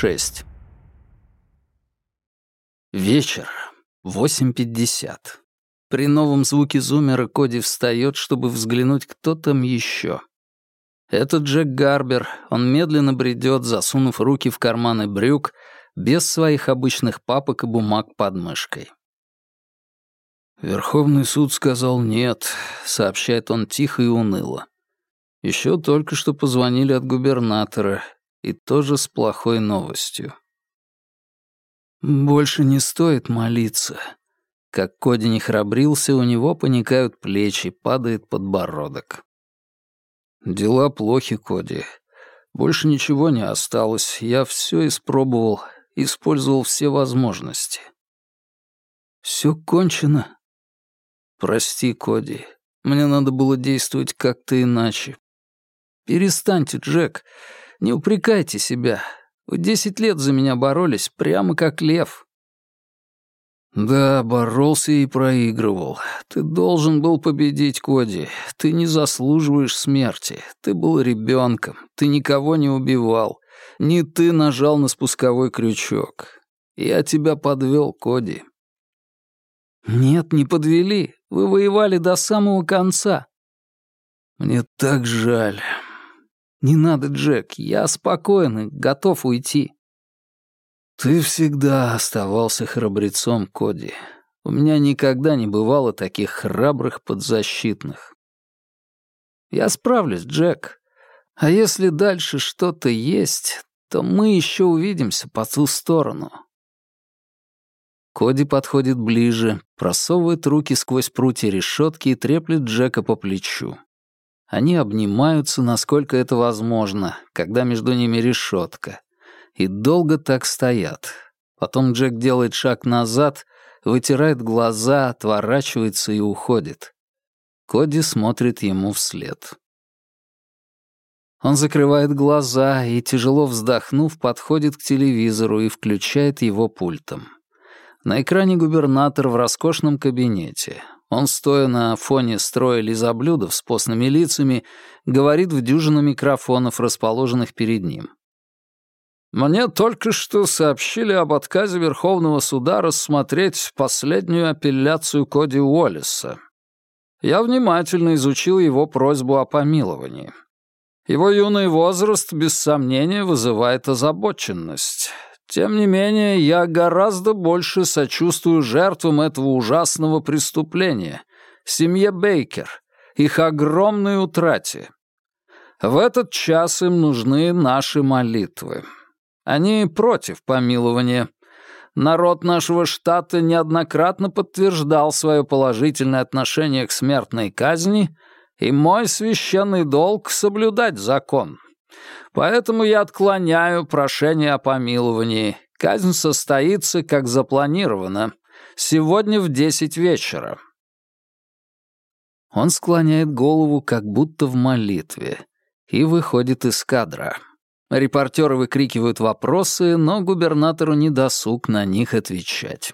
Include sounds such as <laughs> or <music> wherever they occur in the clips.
6. Вечер. 8.50. При новом звуке зумера Коди встает, чтобы взглянуть, кто там еще. Это Джек Гарбер. Он медленно бредет, засунув руки в карманы брюк, без своих обычных папок и бумаг под мышкой. «Верховный суд сказал нет», — сообщает он тихо и уныло. Еще только что позвонили от губернатора, и тоже с плохой новостью. Больше не стоит молиться. Как Коди не храбрился, у него поникают плечи, падает подбородок. Дела плохи, Коди. Больше ничего не осталось. Я все испробовал, использовал все возможности. Все кончено. Прости, Коди. Мне надо было действовать как-то иначе. Перестаньте, Джек. Не упрекайте себя. Вы десять лет за меня боролись, прямо как лев. Да, боролся и проигрывал. Ты должен был победить, Коди. Ты не заслуживаешь смерти. Ты был ребенком. Ты никого не убивал. Не ты нажал на спусковой крючок. Я тебя подвел, Коди. Нет, не подвели. Вы воевали до самого конца. Мне так жаль. «Не надо, Джек, я спокоен и готов уйти». «Ты всегда оставался храбрецом, Коди. У меня никогда не бывало таких храбрых подзащитных». «Я справлюсь, Джек. А если дальше что-то есть, то мы еще увидимся по ту сторону». Коди подходит ближе, просовывает руки сквозь прутья решетки и треплет Джека по плечу. Они обнимаются, насколько это возможно, когда между ними решетка. И долго так стоят. Потом Джек делает шаг назад, вытирает глаза, отворачивается и уходит. Коди смотрит ему вслед. Он закрывает глаза и, тяжело вздохнув, подходит к телевизору и включает его пультом. На экране губернатор в роскошном кабинете. Он, стоя на фоне строя лизоблюдов с постными лицами, говорит в дюжину микрофонов, расположенных перед ним. «Мне только что сообщили об отказе Верховного суда рассмотреть последнюю апелляцию Коди Уоллеса. Я внимательно изучил его просьбу о помиловании. Его юный возраст, без сомнения, вызывает озабоченность. Тем не менее, я гораздо больше сочувствую жертвам этого ужасного преступления, семье Бейкер, их огромной утрате. В этот час им нужны наши молитвы. Они против помилования. Народ нашего штата неоднократно подтверждал свое положительное отношение к смертной казни, и мой священный долг — соблюдать закон. Поэтому я отклоняю прошение о помиловании. Казнь состоится, как запланировано, сегодня в десять вечера». Он склоняет голову, как будто в молитве, и выходит из кадра. Репортеры выкрикивают вопросы, но губернатору не досуг на них отвечать.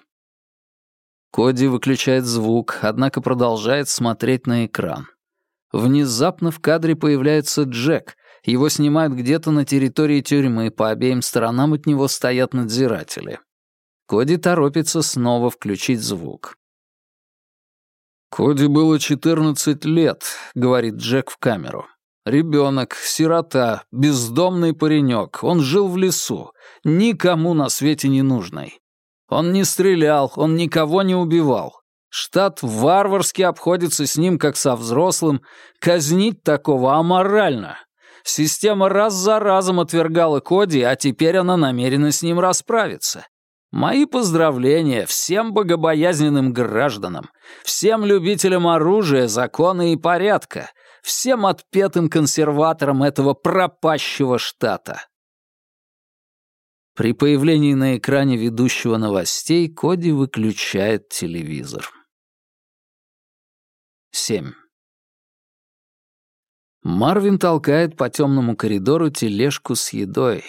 Коди выключает звук, однако продолжает смотреть на экран. Внезапно в кадре появляется Джек, его снимают где-то на территории тюрьмы, по обеим сторонам от него стоят надзиратели. Коди торопится снова включить звук. «Коди было 14 лет», — говорит Джек в камеру. «Ребенок, сирота, бездомный паренек. Он жил в лесу, никому на свете не нужный. Он не стрелял, он никого не убивал. Штат варварски обходится с ним, как со взрослым. Казнить такого аморально. Система раз за разом отвергала Коди, а теперь она намерена с ним расправиться. Мои поздравления всем богобоязненным гражданам, всем любителям оружия, закона и порядка, всем отпетым консерваторам этого пропащего штата. При появлении на экране ведущего новостей Коди выключает телевизор. 7. Марвин толкает по темному коридору тележку с едой.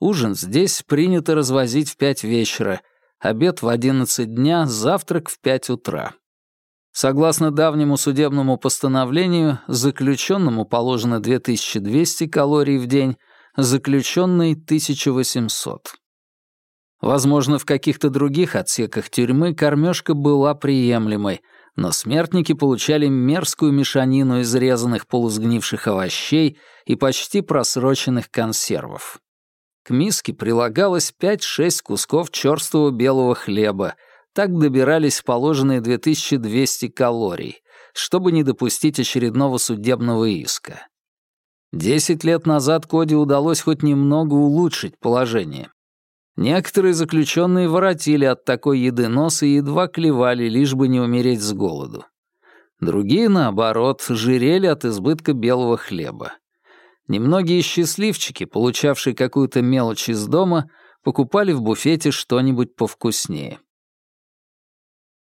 Ужин здесь принято развозить в пять вечера, обед в одиннадцать дня, завтрак в пять утра. Согласно давнему судебному постановлению, заключенному положено 2200 калорий в день, заключенный 1800. Возможно, в каких-то других отсеках тюрьмы кормежка была приемлемой, но смертники получали мерзкую мешанину изрезанных полусгнивших овощей и почти просроченных консервов. К миске прилагалось 5-6 кусков черствого белого хлеба, так добирались положенные 2200 калорий, чтобы не допустить очередного судебного иска. Десять лет назад Коди удалось хоть немного улучшить положение. Некоторые заключенные воротили от такой еды нос и едва клевали, лишь бы не умереть с голоду. Другие, наоборот, жирели от избытка белого хлеба. Немногие счастливчики, получавшие какую-то мелочь из дома, покупали в буфете что-нибудь повкуснее.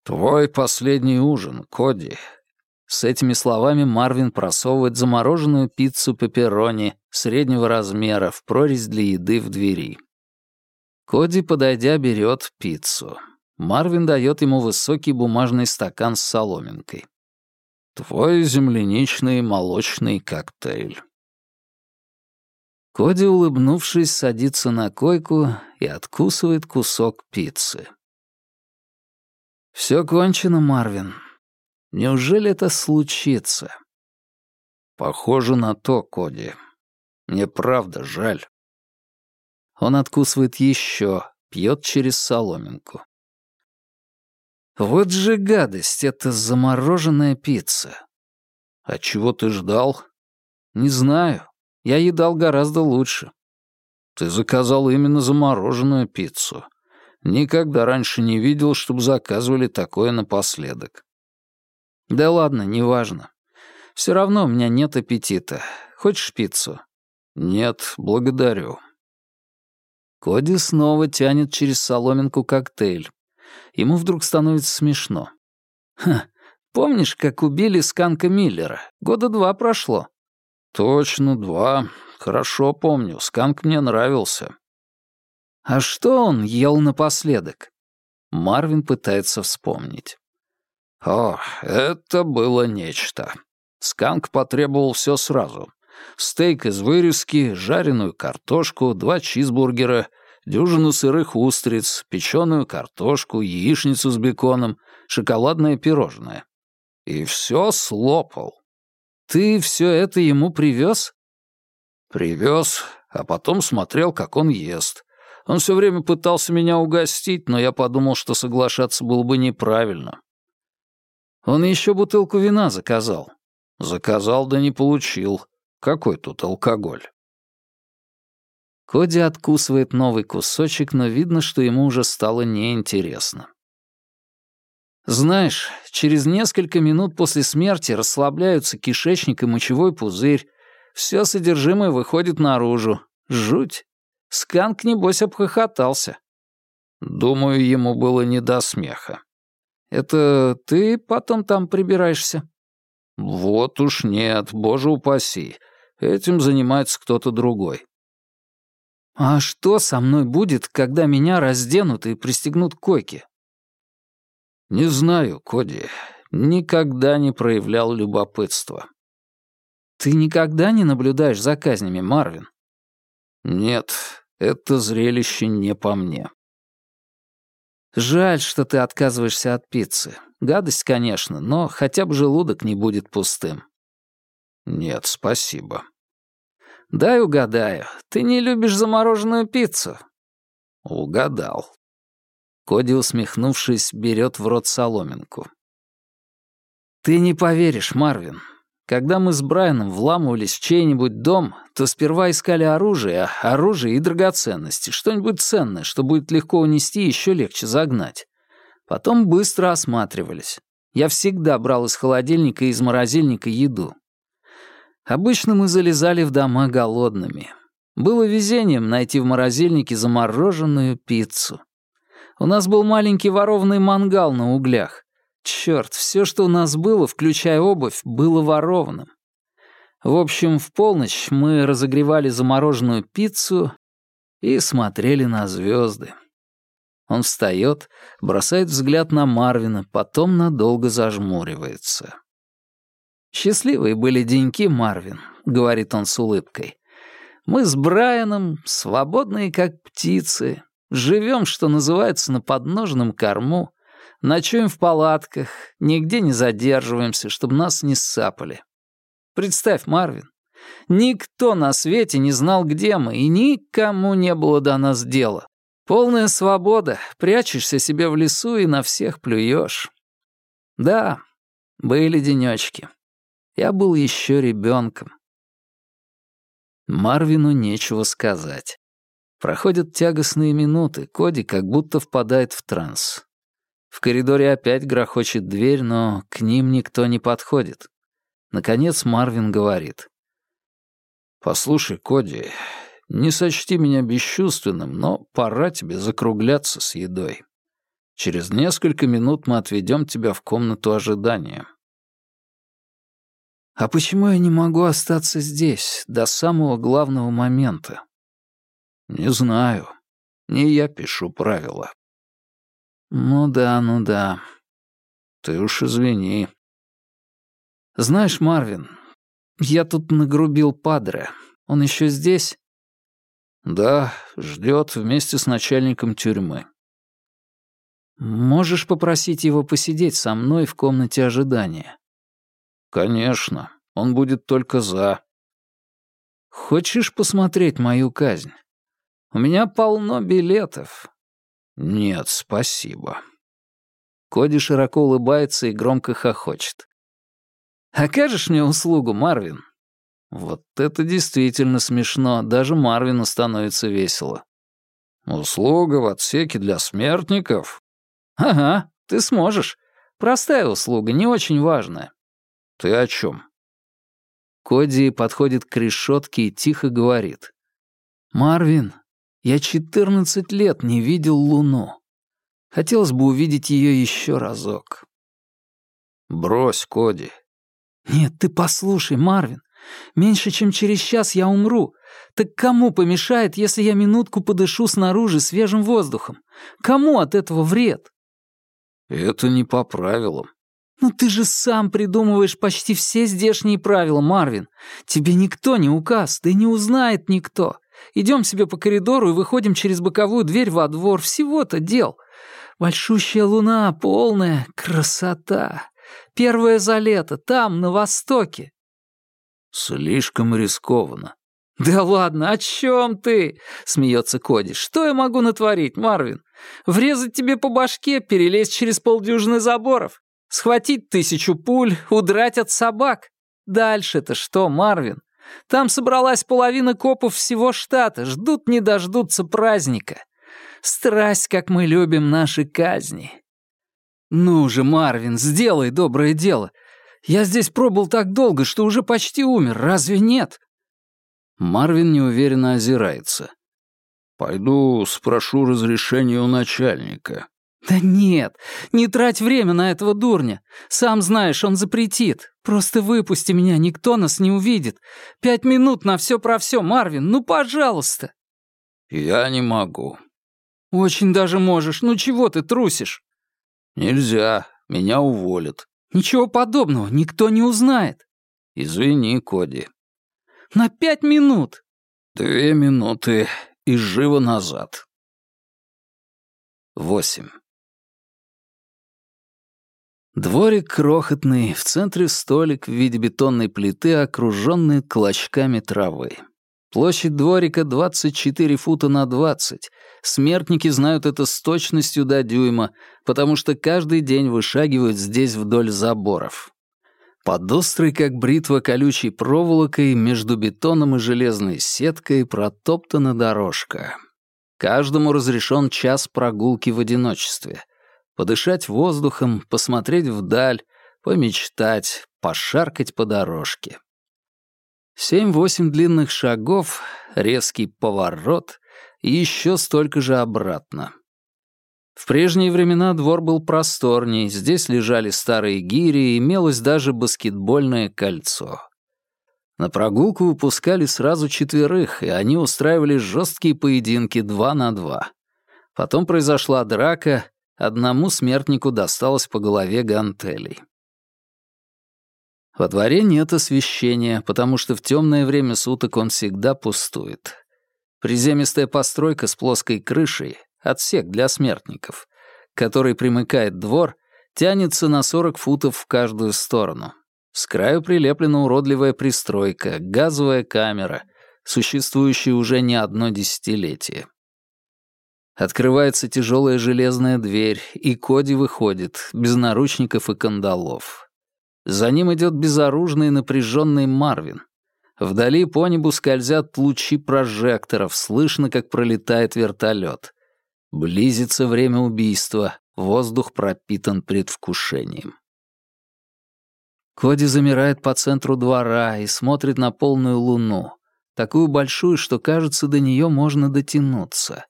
«Твой последний ужин, Коди». С этими словами Марвин просовывает замороженную пиццу пепперони среднего размера в прорезь для еды в двери. Коди, подойдя, берет пиццу. Марвин дает ему высокий бумажный стакан с соломинкой. «Твой земляничный молочный коктейль». Коди, улыбнувшись, садится на койку и откусывает кусок пиццы. Все кончено, Марвин. Неужели это случится? Похоже на то, Коди. Мне правда жаль. Он откусывает еще, пьет через соломинку. Вот же гадость, это замороженная пицца. А чего ты ждал? Не знаю. Я едал гораздо лучше. Ты заказал именно замороженную пиццу. Никогда раньше не видел, чтобы заказывали такое напоследок. Да ладно, неважно. Все равно у меня нет аппетита. Хочешь пиццу? Нет, благодарю. Коди снова тянет через соломинку коктейль. Ему вдруг становится смешно. Ха, помнишь, как убили Сканка Миллера? Года два прошло. Точно, два. Хорошо помню, Сканк мне нравился. А что он ел напоследок? Марвин пытается вспомнить. О, это было нечто. Сканк потребовал все сразу. Стейк из вырезки, жареную картошку, два чизбургера, дюжину сырых устриц, печеную картошку, яичницу с беконом, шоколадное пирожное. И все слопал. Ты все это ему привез? Привез, а потом смотрел, как он ест. Он все время пытался меня угостить, но я подумал, что соглашаться было бы неправильно. Он еще бутылку вина заказал. Заказал, да не получил. Какой тут алкоголь? Коди откусывает новый кусочек, но видно, что ему уже стало неинтересно. Знаешь, через несколько минут после смерти расслабляются кишечник и мочевой пузырь, все содержимое выходит наружу. Жуть. Сканк, небось, обхохотался. Думаю, ему было не до смеха. Это ты потом там прибираешься? Вот уж нет, боже упаси. Этим занимается кто-то другой. А что со мной будет, когда меня разденут и пристегнут к койке? Не знаю, Коди. Никогда не проявлял любопытства. Ты никогда не наблюдаешь за казнями, Марвин? Нет, это зрелище не по мне. Жаль, что ты отказываешься от пиццы. Гадость, конечно, но хотя бы желудок не будет пустым. Нет, спасибо. Дай угадаю, ты не любишь замороженную пиццу? Угадал. Коди, усмехнувшись, берет в рот соломинку. Ты не поверишь, Марвин, когда мы с Брайаном вламывались в чей-нибудь дом, то сперва искали оружие, оружие и драгоценности, что-нибудь ценное, что будет легко унести и еще легче загнать. Потом быстро осматривались. Я всегда брал из холодильника и из морозильника еду. Обычно мы залезали в дома голодными. Было везением найти в морозильнике замороженную пиццу. У нас был маленький ворованный мангал на углях. Черт, все, что у нас было, включая обувь, было ворованным. В общем, в полночь мы разогревали замороженную пиццу и смотрели на звезды. Он встает, бросает взгляд на Марвина, потом надолго зажмуривается. «Счастливые были деньки, Марвин», — говорит он с улыбкой. Мы с Брайаном, свободные как птицы, живем, что называется, на подножном корму, ночуем в палатках, нигде не задерживаемся, чтобы нас не ссапали. Представь, Марвин, никто на свете не знал, где мы, и никому не было до нас дела. Полная свобода, прячешься себе в лесу и на всех плюешь. Да, были денечки. Я был еще ребенком. Марвину нечего сказать. Проходят тягостные минуты, Коди как будто впадает в транс. В коридоре опять грохочет дверь, но к ним никто не подходит. Наконец Марвин говорит. «Послушай, Коди, не сочти меня бесчувственным, но пора тебе закругляться с едой. Через несколько минут мы отведем тебя в комнату ожидания». «А почему я не могу остаться здесь до самого главного момента?» «Не знаю. Не я пишу правила». «Ну да, ну да. Ты уж извини». «Знаешь, Марвин, я тут нагрубил Падре. Он еще здесь?» «Да, ждет вместе с начальником тюрьмы». «Можешь попросить его посидеть со мной в комнате ожидания?» «Конечно, он будет только за». «Хочешь посмотреть мою казнь? У меня полно билетов». «Нет, спасибо». Коди широко улыбается и громко хохочет. «Окажешь мне услугу, Марвин?» Вот это действительно смешно, даже Марвину становится весело. «Услуга в отсеке для смертников?» «Ага, ты сможешь. Простая услуга, не очень важная». «Ты о чем?» Коди подходит к решетке и тихо говорит. «Марвин, я четырнадцать лет не видел Луну. Хотелось бы увидеть ее еще разок». «Брось, Коди». «Нет, ты послушай, Марвин. Меньше чем через час я умру. Так кому помешает, если я минутку подышу снаружи свежим воздухом? Кому от этого вред?» «Это не по правилам». «Ну ты же сам придумываешь почти все здешние правила, Марвин. Тебе никто не указ, да и не узнает никто. Идем себе по коридору и выходим через боковую дверь во двор. Всего-то дел. Большущая луна, полная красота. Первое за лето, там, на востоке. Слишком рискованно. «Да ладно, о чем ты?» — смеется Коди. «Что я могу натворить, Марвин? Врезать тебе по башке, перелезть через полдюжины заборов, схватить тысячу пуль, удрать от собак. Дальше-то что, Марвин? Там собралась половина копов всего штата, ждут не дождутся праздника. Страсть, как мы любим наши казни. Ну же, Марвин, сделай доброе дело. Я здесь пробыл так долго, что уже почти умер, разве нет?» Марвин неуверенно озирается. «Пойду спрошу разрешения у начальника». «Да нет, не трать время на этого дурня. Сам знаешь, он запретит. Просто выпусти меня, никто нас не увидит. Пять минут на все про все, Марвин, ну пожалуйста». «Я не могу». «Очень даже можешь. Ну чего ты трусишь?» «Нельзя, меня уволят». «Ничего подобного, никто не узнает». «Извини, Коди». «На пять минут». «Две минуты и живо назад». Восемь. Дворик крохотный, в центре столик в виде бетонной плиты, окруженный клочками травы. Площадь дворика 24 фута на 20. Смертники знают это с точностью до дюйма, потому что каждый день вышагивают здесь вдоль заборов. Под острой, как бритва, колючей проволокой между бетоном и железной сеткой протоптана дорожка. Каждому разрешен час прогулки в одиночестве. Подышать воздухом, посмотреть вдаль, помечтать, пошаркать по дорожке. Семь-восемь длинных шагов, резкий поворот и еще столько же обратно. В прежние времена двор был просторней, здесь лежали старые гири и имелось даже баскетбольное кольцо. На прогулку выпускали сразу четверых, и они устраивали жесткие поединки два на два. Потом произошла драка, одному смертнику досталось по голове гантелей. Во дворе нет освещения, потому что в темное время суток он всегда пустует. Приземистая постройка с плоской крышей, отсек для смертников, который примыкает двор, тянется на 40 футов в каждую сторону. С краю прилеплена уродливая пристройка, газовая камера, существующая уже не одно десятилетие. Открывается тяжелая железная дверь, и Коди выходит, без наручников и кандалов. За ним идет безоружный напряженный Марвин. Вдали по небу скользят лучи прожекторов, слышно, как пролетает вертолет. Близится время убийства, воздух пропитан предвкушением. Коди замирает по центру двора и смотрит на полную луну, такую большую, что, кажется, до нее можно дотянуться.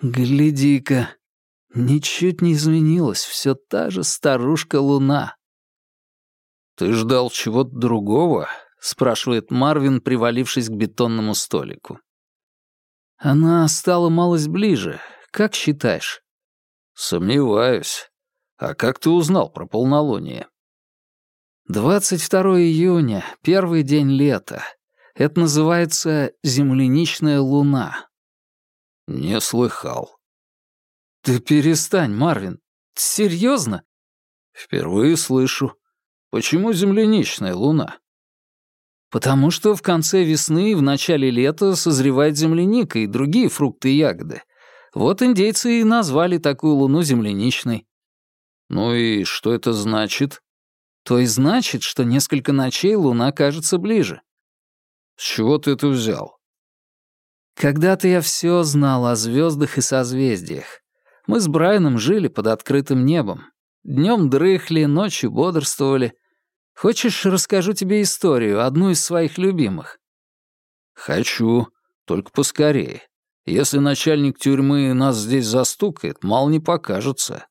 Гляди-ка, ничуть не изменилась, все та же старушка-луна. «Ты ждал чего-то другого?» — спрашивает Марвин, привалившись к бетонному столику. «Она стала малость ближе. Как считаешь?» «Сомневаюсь. А как ты узнал про полнолуние?» «22 июня, первый день лета. Это называется земляничная луна». «Не слыхал». «Ты перестань, Марвин. Серьезно?» «Впервые слышу. Почему земляничная луна? Потому что в конце весны и в начале лета созревает земляника и другие фрукты и ягоды. Вот индейцы и назвали такую луну земляничной. Ну и что это значит? То и значит, что несколько ночей луна кажется ближе. С чего ты это взял? Когда-то я все знал о звездах и созвездиях. Мы с Брайаном жили под открытым небом. Днем дрыхли, ночью бодрствовали. Хочешь, расскажу тебе историю, одну из своих любимых?» «Хочу, только поскорее. Если начальник тюрьмы нас здесь застукает, мало не покажется».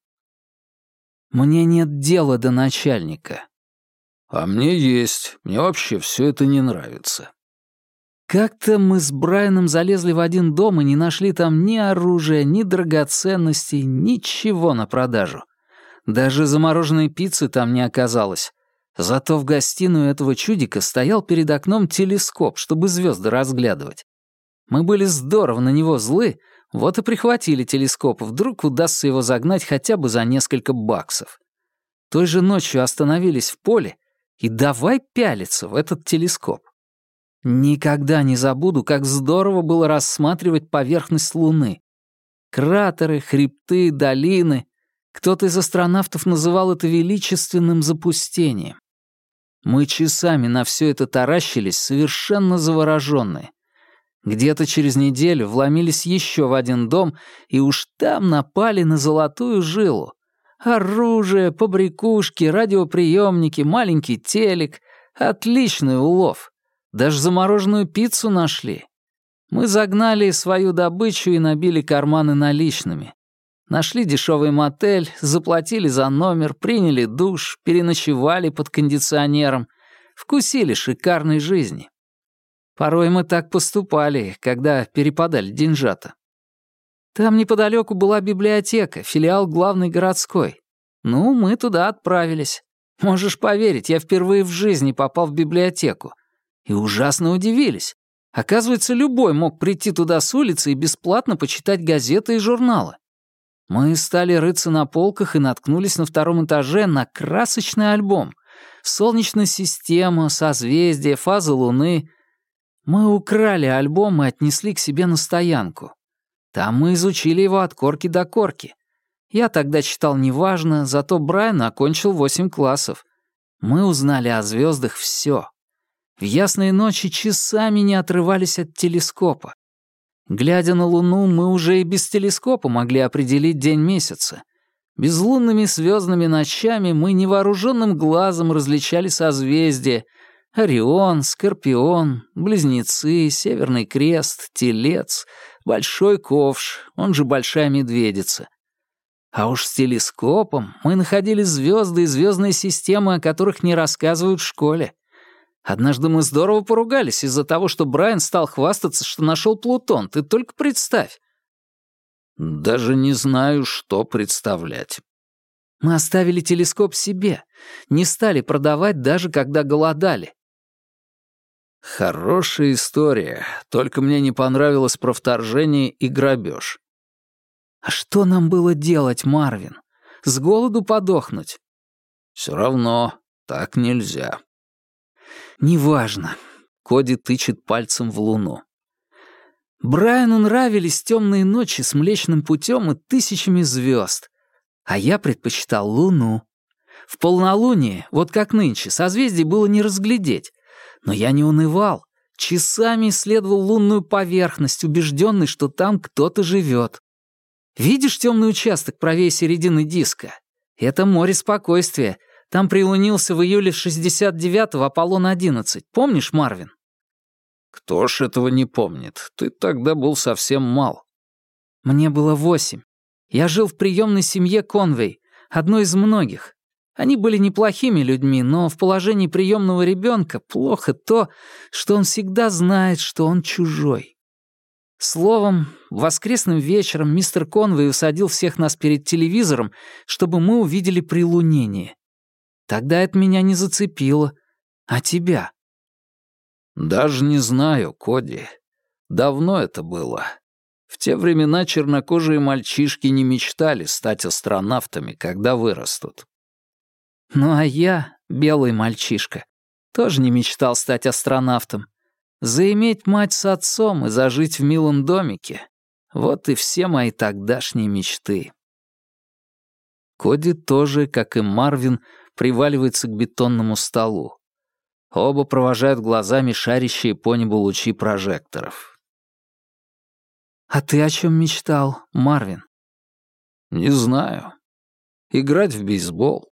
«Мне нет дела до начальника». «А мне есть. Мне вообще все это не нравится». Как-то мы с Брайаном залезли в один дом и не нашли там ни оружия, ни драгоценностей, ничего на продажу. Даже замороженной пиццы там не оказалось. Зато в гостиную этого чудика стоял перед окном телескоп, чтобы звезды разглядывать. Мы были здорово на него злы, вот и прихватили телескоп, вдруг удастся его загнать хотя бы за несколько баксов. Той же ночью остановились в поле и давай пялиться в этот телескоп. Никогда не забуду, как здорово было рассматривать поверхность Луны. Кратеры, хребты, долины. Кто-то из астронавтов называл это величественным запустением. Мы часами на все это таращились, совершенно завороженные. Где-то через неделю вломились еще в один дом и уж там напали на золотую жилу. Оружие, побрякушки, радиоприемники, маленький телек. Отличный улов. Даже замороженную пиццу нашли. Мы загнали свою добычу и набили карманы наличными. Нашли дешевый мотель, заплатили за номер, приняли душ, переночевали под кондиционером, вкусили шикарной жизни. Порой мы так поступали, когда перепадали деньжата. Там неподалеку была библиотека, филиал главной городской. Ну, мы туда отправились. Можешь поверить, я впервые в жизни попал в библиотеку. И ужасно удивились. Оказывается, любой мог прийти туда с улицы и бесплатно почитать газеты и журналы. Мы стали рыться на полках и наткнулись на втором этаже на красочный альбом. Солнечная система, созвездия, фазы Луны. Мы украли альбом и отнесли к себе на стоянку. Там мы изучили его от корки до корки. Я тогда читал неважно, зато Брайан окончил восемь классов. Мы узнали о звездах все. В ясные ночи часами не отрывались от телескопа. Глядя на Луну, мы уже и без телескопа могли определить день месяца. Безлунными звездными ночами мы невооруженным глазом различали созвездия — Орион, Скорпион, Близнецы, Северный Крест, Телец, Большой Ковш, он же Большая Медведица. А уж с телескопом мы находили звезды и звездные системы, о которых не рассказывают в школе. Однажды мы здорово поругались из-за того, что Брайан стал хвастаться, что нашел Плутон. Ты только представь. Даже не знаю, что представлять. Мы оставили телескоп себе, не стали продавать даже когда голодали. Хорошая история, только мне не понравилось про вторжение и грабеж. А что нам было делать, Марвин? С голоду подохнуть? Все равно, так нельзя. Неважно. Коди тычет пальцем в луну. Брайану нравились темные ночи с Млечным путем и тысячами звезд, а я предпочитал луну. В полнолуние, вот как нынче, созвездий было не разглядеть, но я не унывал, часами исследовал лунную поверхность, убежденный, что там кто-то живет. Видишь темный участок правее середины диска? Это море спокойствия. Там прилунился в июле 69-го Аполлон-11. Помнишь, Марвин? Кто ж этого не помнит? Ты тогда был совсем мал. Мне было восемь. Я жил в приемной семье Конвей, одной из многих. Они были неплохими людьми, но в положении приемного ребенка плохо то, что он всегда знает, что он чужой. Словом, воскресным вечером мистер Конвей усадил всех нас перед телевизором, чтобы мы увидели прилунение. Тогда это меня не зацепило. А тебя? Даже не знаю, Коди. Давно это было. В те времена чернокожие мальчишки не мечтали стать астронавтами, когда вырастут. Ну а я, белый мальчишка, тоже не мечтал стать астронавтом. Заиметь мать с отцом и зажить в милом домике — вот и все мои тогдашние мечты. Коди тоже, как и Марвин, приваливается к бетонному столу. Оба провожают глазами шарящие по небу лучи прожекторов. «А ты о чем мечтал, Марвин?» «Не знаю. Играть в бейсбол.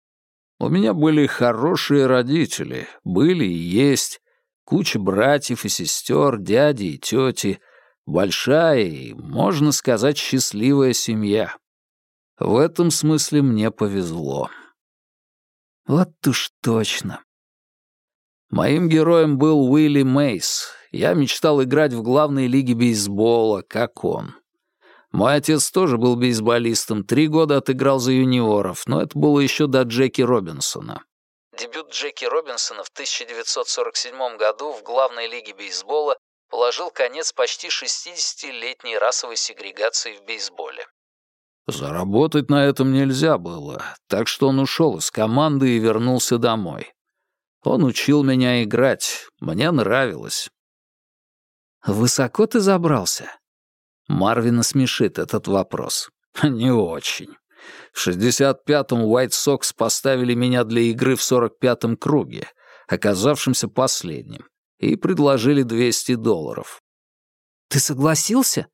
У меня были хорошие родители, были и есть куча братьев и сестер, дяди и тети, большая и, можно сказать, счастливая семья. В этом смысле мне повезло. Вот уж точно. Моим героем был Уилли Мейс. Я мечтал играть в главной лиге бейсбола, как он. Мой отец тоже был бейсболистом, три года отыграл за юниоров, но это было еще до Джеки Робинсона. Дебют Джеки Робинсона в 1947 году в главной лиге бейсбола положил конец почти 60-летней расовой сегрегации в бейсболе. Заработать на этом нельзя было, так что он ушел из команды и вернулся домой. Он учил меня играть, мне нравилось. «Высоко ты забрался?» Марвина смешит этот вопрос. <laughs> «Не очень. В 65-м Уайт Сокс поставили меня для игры в 45-м круге, оказавшемся последним, и предложили 200 долларов. Ты согласился?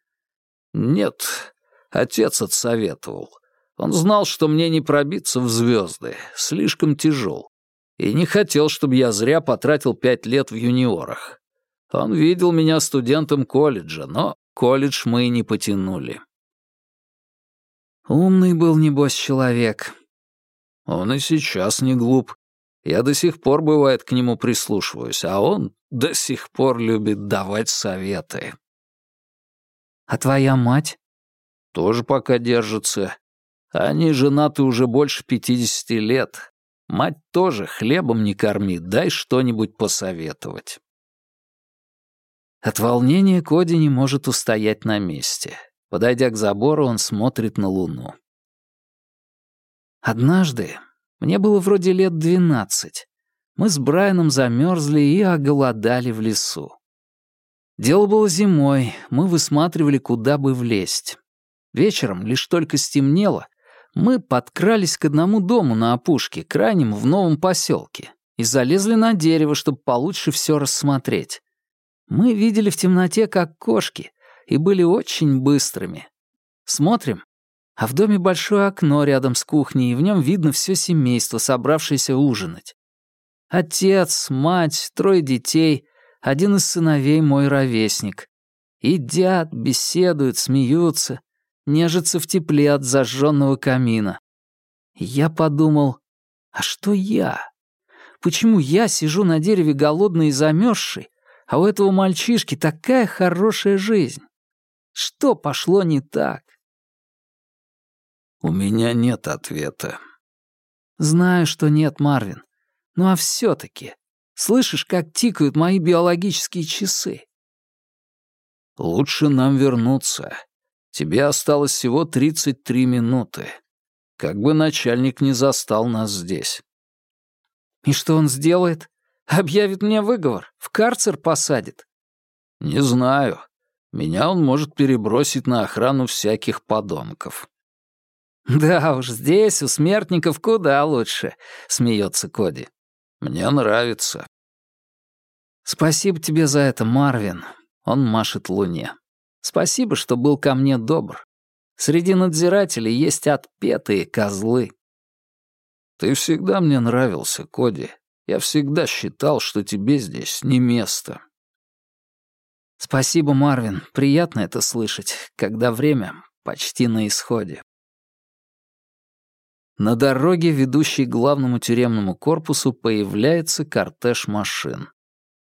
Нет, отец отсоветовал. Он знал, что мне не пробиться в звезды, слишком тяжел, и не хотел, чтобы я зря потратил пять лет в юниорах. Он видел меня студентом колледжа, но колледж мы и не потянули. Умный был, небось, человек. Он и сейчас не глуп. Я до сих пор, бывает, к нему прислушиваюсь, а он до сих пор любит давать советы. А твоя мать? Тоже пока держится. Они женаты уже больше пятидесяти лет. Мать тоже хлебом не кормит, дай что-нибудь посоветовать. От волнения Коди не может устоять на месте. Подойдя к забору, он смотрит на луну. Однажды, мне было вроде лет двенадцать, мы с Брайаном замерзли и оголодали в лесу. Дело было зимой, мы высматривали, куда бы влезть. Вечером, лишь только стемнело, мы подкрались к одному дому на опушке, крайнему в новом поселке, и залезли на дерево, чтобы получше все рассмотреть. Мы видели в темноте, как кошки, и были очень быстрыми. Смотрим, а в доме большое окно рядом с кухней, и в нем видно все семейство, собравшееся ужинать. Отец, мать, трое детей, один из сыновей мой ровесник. Едят, беседуют, смеются, нежатся в тепле от зажженного камина. Я подумал, а что я? Почему я сижу на дереве голодный и замерзший, а у этого мальчишки такая хорошая жизнь? Что пошло не так? У меня нет ответа. Знаю, что нет, Марвин. Ну а все-таки, слышишь, как тикают мои биологические часы? Лучше нам вернуться. Тебе осталось всего 33 минуты. Как бы начальник не застал нас здесь. И что он сделает? Объявит мне выговор, в карцер посадит. Не знаю. Меня он может перебросить на охрану всяких подонков. «Да уж, здесь у смертников куда лучше», — смеется Коди. «Мне нравится». «Спасибо тебе за это, Марвин», — он машет луне. «Спасибо, что был ко мне добр. Среди надзирателей есть отпетые козлы». «Ты всегда мне нравился, Коди. Я всегда считал, что тебе здесь не место». «Спасибо, Марвин. Приятно это слышать, когда время почти на исходе». На дороге, ведущей к главному тюремному корпусу, появляется кортеж машин.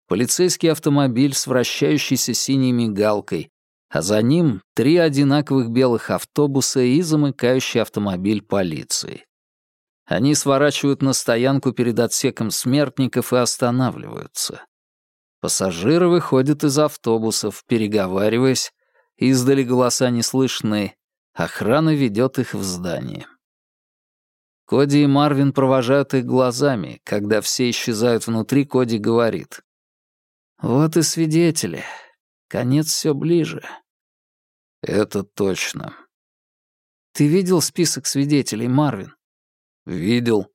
Полицейский автомобиль с вращающейся синей мигалкой, а за ним три одинаковых белых автобуса и замыкающий автомобиль полиции. Они сворачивают на стоянку перед отсеком смертников и останавливаются. Пассажиры выходят из автобусов, переговариваясь, издали голоса не слышны, охрана ведет их в здание. Коди и Марвин провожают их глазами. Когда все исчезают внутри, Коди говорит. «Вот и свидетели. Конец все ближе». «Это точно». «Ты видел список свидетелей, Марвин?» «Видел».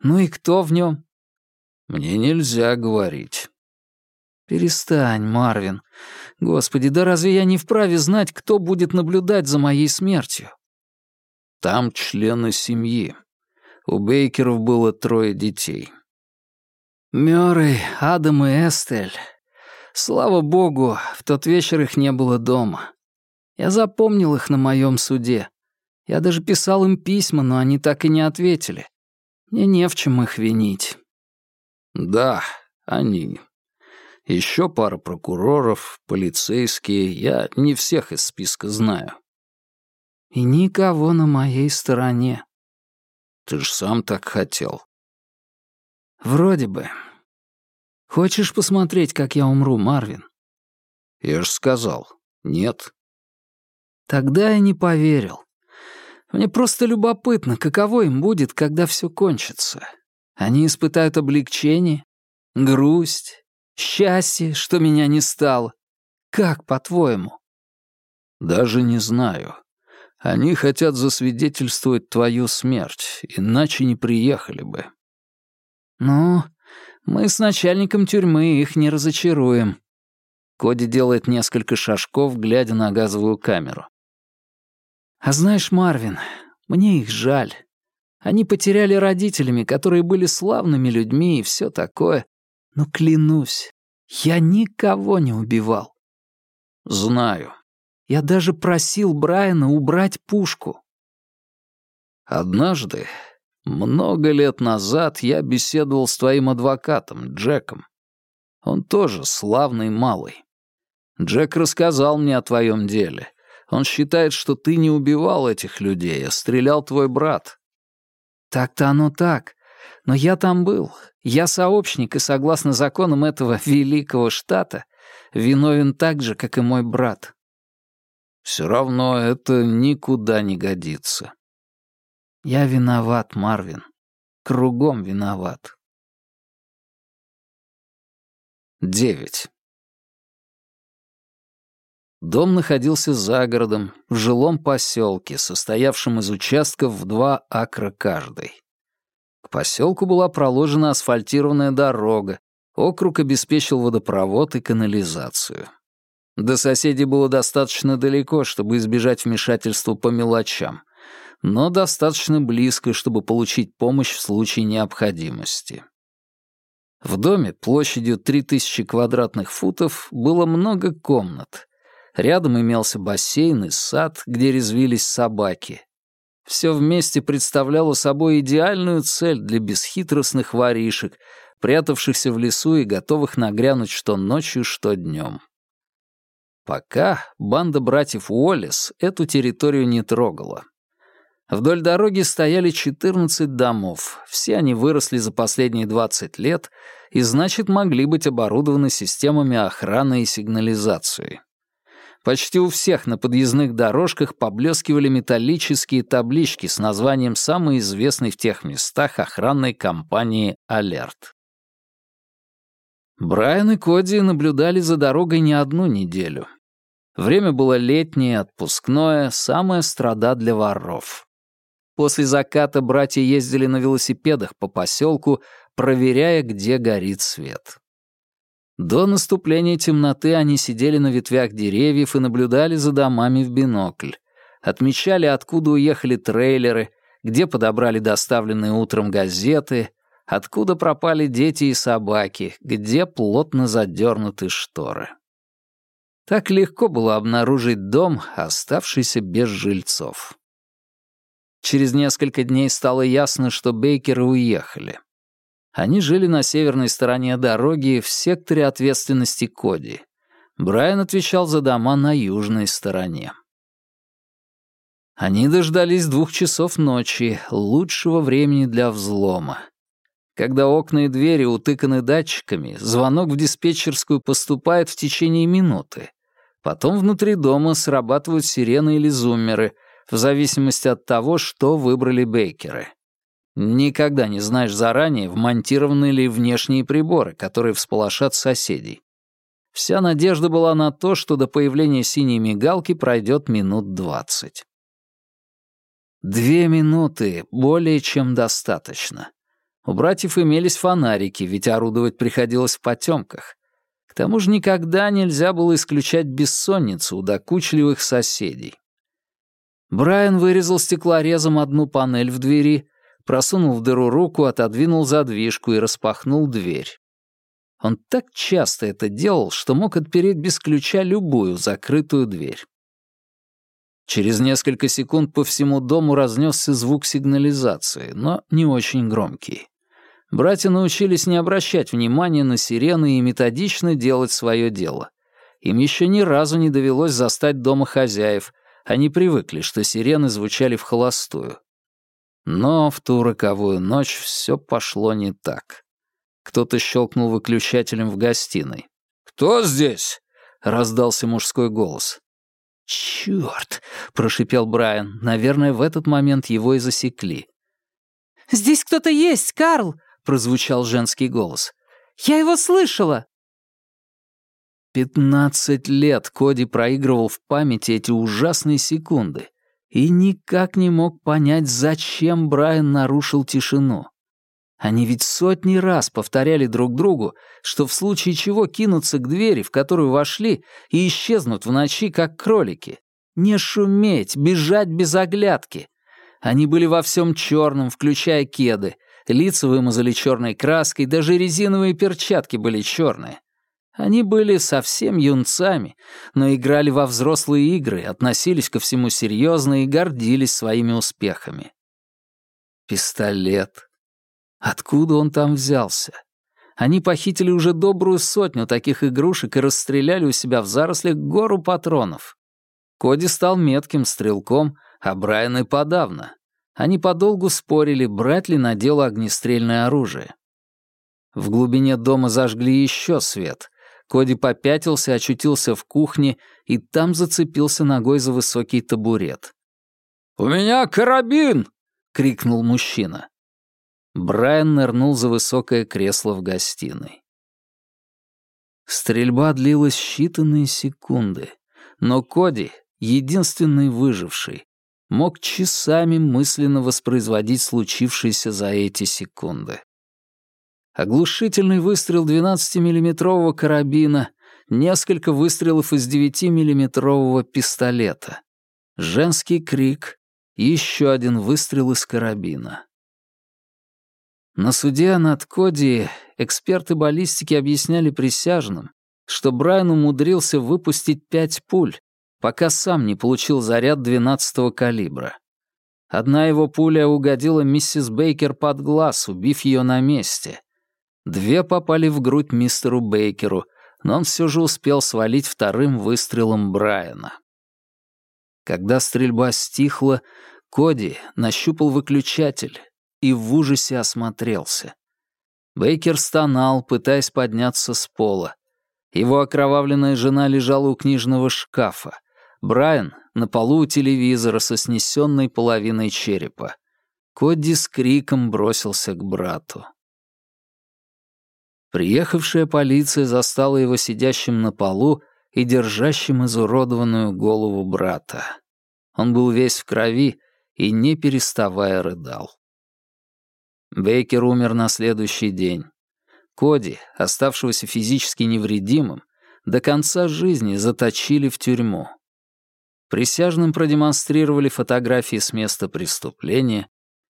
«Ну и кто в нем?» «Мне нельзя говорить». «Перестань, Марвин. Господи, да разве я не вправе знать, кто будет наблюдать за моей смертью?» Там члены семьи. У Бейкеров было трое детей. Мёррей, Адам и Эстель. Слава богу, в тот вечер их не было дома. Я запомнил их на моем суде. Я даже писал им письма, но они так и не ответили. Мне не в чем их винить. Да, они. Еще пара прокуроров, полицейские. Я не всех из списка знаю. И никого на моей стороне. Ты ж сам так хотел. Вроде бы. Хочешь посмотреть, как я умру, Марвин? Я ж сказал, нет. Тогда я не поверил. Мне просто любопытно, каково им будет, когда все кончится. Они испытают облегчение, грусть, счастье, что меня не стало. Как, по-твоему? Даже не знаю. Они хотят засвидетельствовать твою смерть, иначе не приехали бы». «Ну, мы с начальником тюрьмы их не разочаруем». Коди делает несколько шажков, глядя на газовую камеру. «А знаешь, Марвин, мне их жаль. Они потеряли родителями, которые были славными людьми и все такое. Но клянусь, я никого не убивал». «Знаю», я даже просил Брайана убрать пушку. Однажды, много лет назад, я беседовал с твоим адвокатом, Джеком. Он тоже славный малый. Джек рассказал мне о твоем деле. Он считает, что ты не убивал этих людей, а стрелял твой брат. Так-то оно так. Но я там был. Я сообщник, и согласно законам этого <laughs> великого штата, виновен так же, как и мой брат. Все равно это никуда не годится. Я виноват, Марвин. Кругом виноват. Девять. Дом находился за городом, в жилом поселке, состоявшем из участков в два акра каждый. К поселку была проложена асфальтированная дорога, округ обеспечил водопровод и канализацию. До соседей было достаточно далеко, чтобы избежать вмешательства по мелочам, но достаточно близко, чтобы получить помощь в случае необходимости. В доме площадью 3000 квадратных футов было много комнат. Рядом имелся бассейн и сад, где резвились собаки. Все вместе представляло собой идеальную цель для бесхитростных воришек, прятавшихся в лесу и готовых нагрянуть что ночью, что днем. Пока банда братьев Уоллес эту территорию не трогала. Вдоль дороги стояли 14 домов, все они выросли за последние 20 лет и, значит, могли быть оборудованы системами охраны и сигнализации. Почти у всех на подъездных дорожках поблескивали металлические таблички с названием самой известной в тех местах охранной компании «Алерт». Брайан и Коди наблюдали за дорогой не одну неделю. Время было летнее, отпускное, самая страда для воров. После заката братья ездили на велосипедах по поселку, проверяя, где горит свет. До наступления темноты они сидели на ветвях деревьев и наблюдали за домами в бинокль. Отмечали, откуда уехали трейлеры, где подобрали доставленные утром газеты, откуда пропали дети и собаки, где плотно задернуты шторы. Так легко было обнаружить дом, оставшийся без жильцов. Через несколько дней стало ясно, что Бейкеры уехали. Они жили на северной стороне дороги в секторе ответственности Коди. Брайан отвечал за дома на южной стороне. Они дождались двух часов ночи, лучшего времени для взлома. Когда окна и двери утыканы датчиками, звонок в диспетчерскую поступает в течение минуты. Потом внутри дома срабатывают сирены или зуммеры — в зависимости от того, что выбрали бейкеры. Никогда не знаешь заранее, вмонтированы ли внешние приборы, которые всполошат соседей. Вся надежда была на то, что до появления синей мигалки пройдет минут двадцать. Две минуты более чем достаточно. У братьев имелись фонарики, ведь орудовать приходилось в потемках. К тому же никогда нельзя было исключать бессонницу у докучливых соседей. Брайан вырезал стеклорезом одну панель в двери, просунул в дыру руку, отодвинул задвижку и распахнул дверь. Он так часто это делал, что мог отпереть без ключа любую закрытую дверь. Через несколько секунд по всему дому разнесся звук сигнализации, но не очень громкий. Братья научились не обращать внимания на сирены и методично делать свое дело. Им еще ни разу не довелось застать дома хозяев, они привыкли, что сирены звучали в холостую. Но в ту роковую ночь все пошло не так. Кто-то щелкнул выключателем в гостиной. «Кто здесь?» — раздался мужской голос. «Чёрт!» — прошипел Брайан. Наверное, в этот момент его и засекли. «Здесь кто-то есть, Карл!» — прозвучал женский голос. «Я его слышала!» Пятнадцать лет Коди проигрывал в памяти эти ужасные секунды и никак не мог понять, зачем Брайан нарушил тишину. Они ведь сотни раз повторяли друг другу, что в случае чего кинутся к двери, в которую вошли, и исчезнут в ночи, как кролики. Не шуметь, бежать без оглядки. Они были во всем черном, включая кеды. Лица вымазали черной краской, даже резиновые перчатки были черные. Они были совсем юнцами, но играли во взрослые игры, относились ко всему серьезно и гордились своими успехами. Пистолет. Откуда он там взялся? Они похитили уже добрую сотню таких игрушек и расстреляли у себя в зарослях гору патронов. Коди стал метким стрелком, а Брайан и подавно. Они подолгу спорили, брать ли на дело огнестрельное оружие. В глубине дома зажгли еще свет, Коди попятился, очутился в кухне и там зацепился ногой за высокий табурет. «У меня карабин!» — крикнул мужчина. Брайан нырнул за высокое кресло в гостиной. Стрельба длилась считанные секунды, но Коди, единственный выживший, мог часами мысленно воспроизводить случившееся за эти секунды. Оглушительный выстрел 12-миллиметрового карабина, несколько выстрелов из 9-миллиметрового пистолета. Женский крик, еще один выстрел из карабина. На суде над Коди эксперты баллистики объясняли присяжным, что Брайан умудрился выпустить пять пуль, пока сам не получил заряд 12-го калибра. Одна его пуля угодила миссис Бейкер под глаз, убив ее на месте. Две попали в грудь мистеру Бейкеру, но он все же успел свалить вторым выстрелом Брайана. Когда стрельба стихла, Коди нащупал выключатель и в ужасе осмотрелся. Бейкер стонал, пытаясь подняться с пола. Его окровавленная жена лежала у книжного шкафа. Брайан — на полу у телевизора со снесенной половиной черепа. Кодди с криком бросился к брату. Приехавшая полиция застала его сидящим на полу и держащим изуродованную голову брата. Он был весь в крови и, не переставая, рыдал. Бейкер умер на следующий день. Коди, оставшегося физически невредимым, до конца жизни заточили в тюрьму. Присяжным продемонстрировали фотографии с места преступления,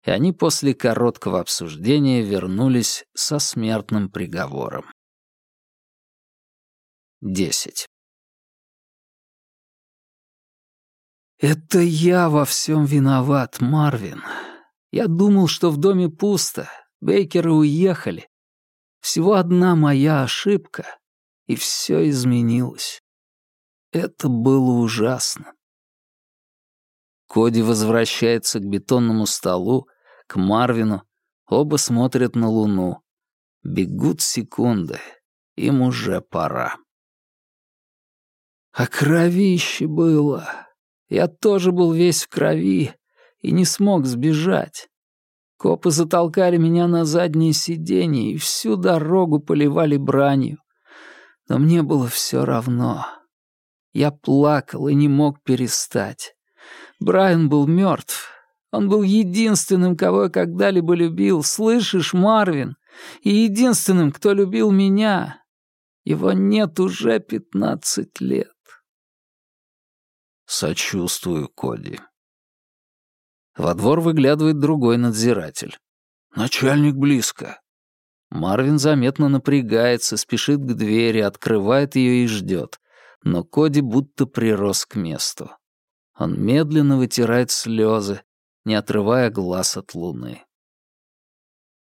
и они после короткого обсуждения вернулись со смертным приговором. 10. «Это я во всем виноват, Марвин. Я думал, что в доме пусто, Бейкеры уехали. Всего одна моя ошибка, и все изменилось. Это было ужасно. Коди возвращается к бетонному столу, к Марвину. Оба смотрят на луну. Бегут секунды. Им уже пора. А кровище было. Я тоже был весь в крови и не смог сбежать. Копы затолкали меня на заднее сиденье и всю дорогу поливали бранью. Но мне было все равно. Я плакал и не мог перестать. Брайан был мертв. Он был единственным, кого я когда-либо любил. Слышишь, Марвин? И единственным, кто любил меня. Его нет уже пятнадцать лет. Сочувствую, Коди. Во двор выглядывает другой надзиратель. «Начальник близко». Марвин заметно напрягается, спешит к двери, открывает ее и ждет. Но Коди будто прирос к месту. Он медленно вытирает слезы, не отрывая глаз от луны.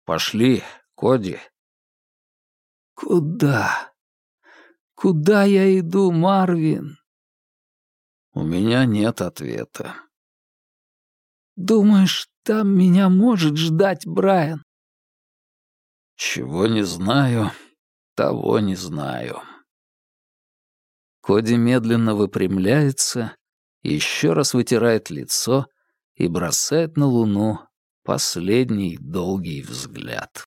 «Пошли, Коди». «Куда? Куда я иду, Марвин?» «У меня нет ответа». «Думаешь, там меня может ждать Брайан?» «Чего не знаю, того не знаю». Коди медленно выпрямляется еще раз вытирает лицо и бросает на луну последний долгий взгляд.